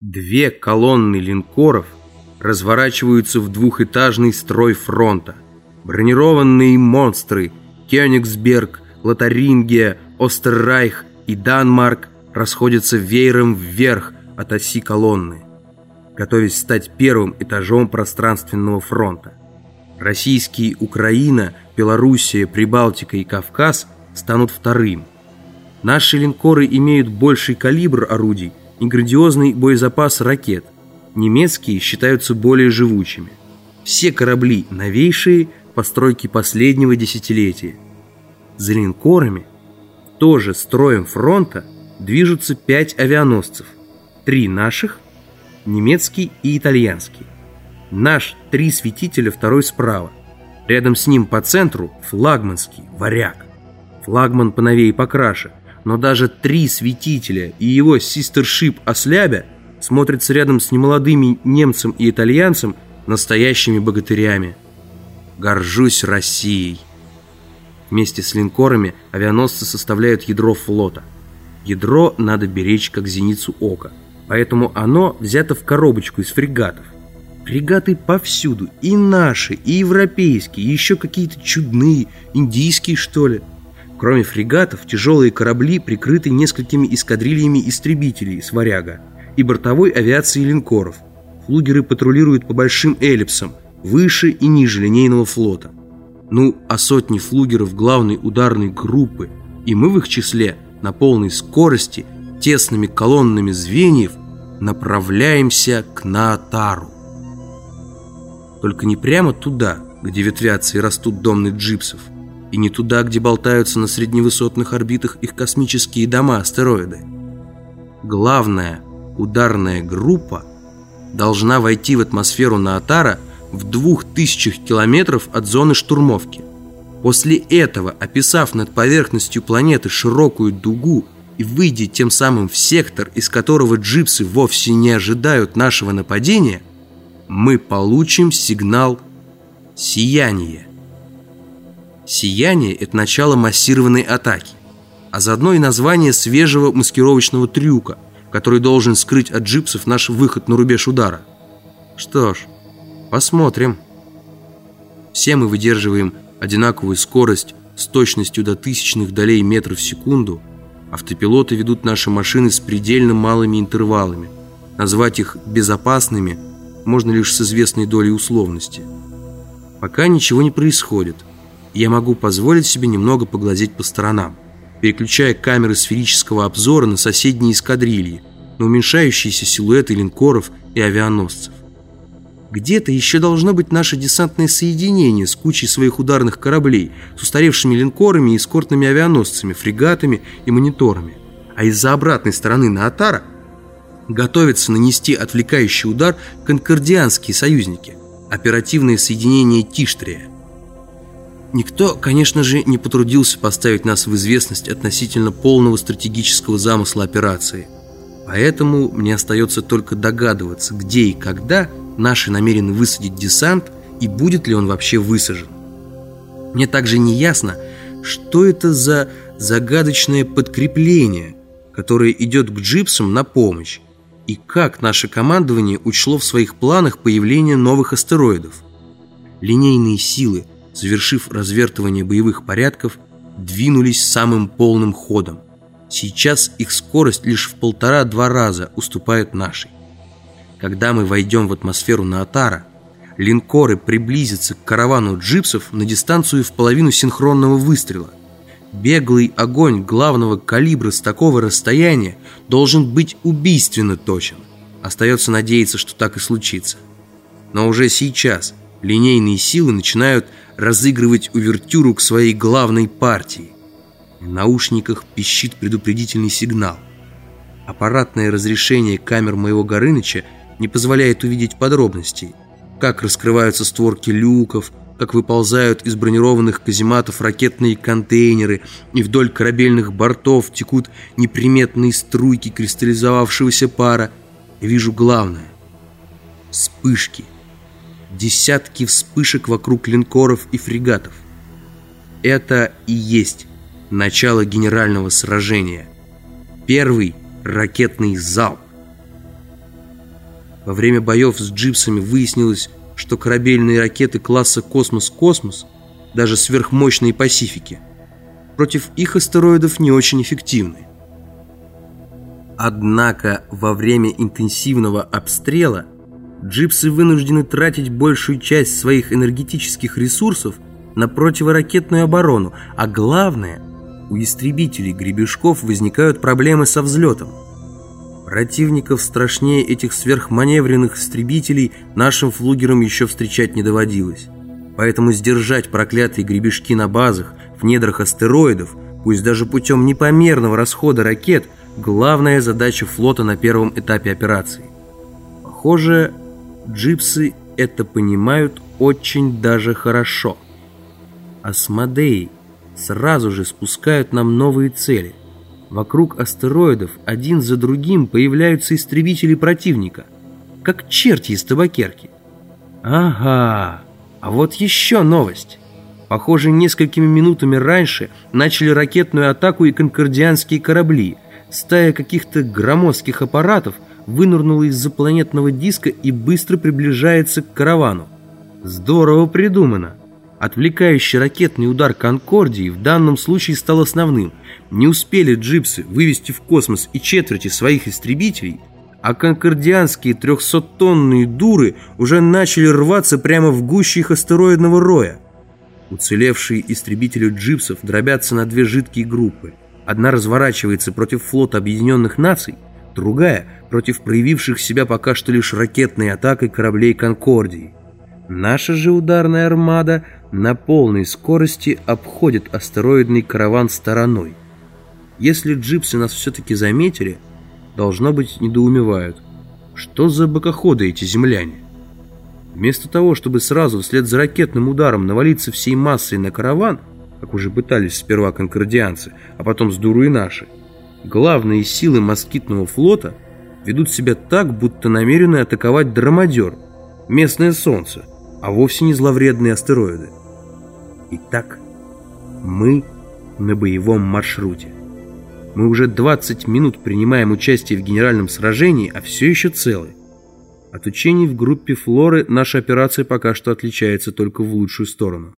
Две колонны линкоров разворачиваются в двухэтажный строй фронта. Бронированные монстры Кёнигсберг, Лотарингия, Остеррайх и Данмарк расходятся веером вверх от оси колонны, готовясь стать первым этажом пространственного фронта. Российские Украина, Белоруссия, Прибалтика и Кавказ станут вторым. Наши линкоры имеют больший калибр орудий и грандиозный боезапас ракет. Немецкие считаются более живучими. Все корабли новейшие постройки последнего десятилетия. За линкорами, тоже строем фронта, движутся пять авианосцев. Три наших, немецкий и итальянский. Наш три светителя, второй справа. Рядом с ним по центру флагманский, варяг. Флагман поновее и покраше – но даже три светителя и его систершип Ослябя смотрятся рядом с немолодыми немцем и итальянцем настоящими богатырями. Горжусь Россией. Вместе с линкорами авианосцы составляют ядро флота. Ядро надо беречь как зеницу ока, поэтому оно взято в коробочку из фрегатов. Фрегаты повсюду, и наши, и европейские, и еще какие-то чудные, индийские что ли – Кроме фрегатов, тяжелые корабли прикрыты несколькими эскадрильями истребителей с «Варяга» и бортовой авиацией линкоров. Флугеры патрулируют по большим эллипсам, выше и ниже линейного флота. Ну, а сотни флугеров главной ударной группы, и мы в их числе на полной скорости, тесными колоннами звеньев, направляемся к Наатару. Только не прямо туда, где ветвятся и растут домны джипсов, и не туда, где болтаются на средневысотных орбитах их космические дома-астероиды. Главная ударная группа должна войти в атмосферу Наатара в двух тысячах километров от зоны штурмовки. После этого, описав над поверхностью планеты широкую дугу и выйдя тем самым в сектор, из которого джипсы вовсе не ожидают нашего нападения, мы получим сигнал сияния. Сияние – это начало массированной атаки, а заодно и название свежего маскировочного трюка, который должен скрыть от джипсов наш выход на рубеж удара. Что ж, посмотрим. Все мы выдерживаем одинаковую скорость с точностью до тысячных долей метров в секунду. Автопилоты ведут наши машины с предельно малыми интервалами. Назвать их безопасными можно лишь с известной долей условности. Пока ничего не происходит я могу позволить себе немного поглазеть по сторонам, переключая камеры сферического обзора на соседние эскадрильи, на уменьшающиеся силуэты линкоров и авианосцев. Где-то еще должно быть наше десантное соединение с кучей своих ударных кораблей, с устаревшими линкорами и эскортными авианосцами, фрегатами и мониторами. А из-за обратной стороны Наатара готовятся нанести отвлекающий удар конкордианские союзники, оперативное соединение Тиштрия. Никто, конечно же, не потрудился поставить нас в известность относительно полного стратегического замысла операции. Поэтому мне остается только догадываться, где и когда наши намерены высадить десант и будет ли он вообще высажен. Мне также не ясно, что это за загадочное подкрепление, которое идет к джипсам на помощь, и как наше командование учло в своих планах появление новых астероидов. Линейные силы – завершив развертывание боевых порядков, двинулись самым полным ходом. Сейчас их скорость лишь в полтора-два раза уступает нашей. Когда мы войдем в атмосферу Наатара, линкоры приблизятся к каравану джипсов на дистанцию в половину синхронного выстрела. Беглый огонь главного калибра с такого расстояния должен быть убийственно точен. Остается надеяться, что так и случится. Но уже сейчас линейные силы начинают разыгрывать увертюру к своей главной партии. В наушниках пищит предупредительный сигнал. Аппаратное разрешение камер моего Горыныча не позволяет увидеть подробностей. Как раскрываются створки люков, как выползают из бронированных казематов ракетные контейнеры, и вдоль корабельных бортов текут неприметные струйки кристаллизовавшегося пара. Я вижу главное — вспышки — десятки вспышек вокруг линкоров и фрегатов. Это и есть начало генерального сражения. Первый ракетный залп. Во время боев с джипсами выяснилось, что корабельные ракеты класса «Космос-Космос», даже сверхмощные «Пасифики», против их астероидов не очень эффективны. Однако во время интенсивного обстрела джипсы вынуждены тратить большую часть своих энергетических ресурсов на противоракетную оборону, а главное, у истребителей гребешков возникают проблемы со взлетом. Противников страшнее этих сверхманевренных истребителей нашим флугерам еще встречать не доводилось. Поэтому сдержать проклятые гребешки на базах, в недрах астероидов, пусть даже путем непомерного расхода ракет – главная задача флота на первом этапе операции. Похоже, джипсы это понимают очень даже хорошо. Асмодеи сразу же спускают нам новые цели. Вокруг астероидов один за другим появляются истребители противника, как черти из табакерки. Ага, а вот еще новость. Похоже, несколькими минутами раньше начали ракетную атаку и конкордианские корабли – Стая каких-то громоздких аппаратов вынырнула из-за планетного диска и быстро приближается к каравану. Здорово придумано. Отвлекающий ракетный удар «Конкордии» в данном случае стал основным. Не успели джипсы вывести в космос и четверти своих истребителей, а конкордианские трехсоттонные дуры уже начали рваться прямо в гуще их астероидного роя. Уцелевшие истребители джипсов дробятся на две жидкие группы – Одна разворачивается против флота Объединенных Наций, другая – против проявивших себя пока что лишь ракетной атакой кораблей «Конкордии». Наша же ударная армада на полной скорости обходит астероидный караван стороной. Если джипсы нас все-таки заметили, должно быть, недоумевают. Что за бокоходы эти земляне? Вместо того, чтобы сразу вслед за ракетным ударом навалиться всей массой на караван – как уже пытались сперва конкордианцы, а потом с дуру и наши. Главные силы москитного флота ведут себя так, будто намерены атаковать драмадер, местное солнце, а вовсе не зловредные астероиды. Итак, мы на боевом маршруте. Мы уже 20 минут принимаем участие в генеральном сражении, а все еще целы. От учений в группе Флоры наша операция пока что отличается только в лучшую сторону.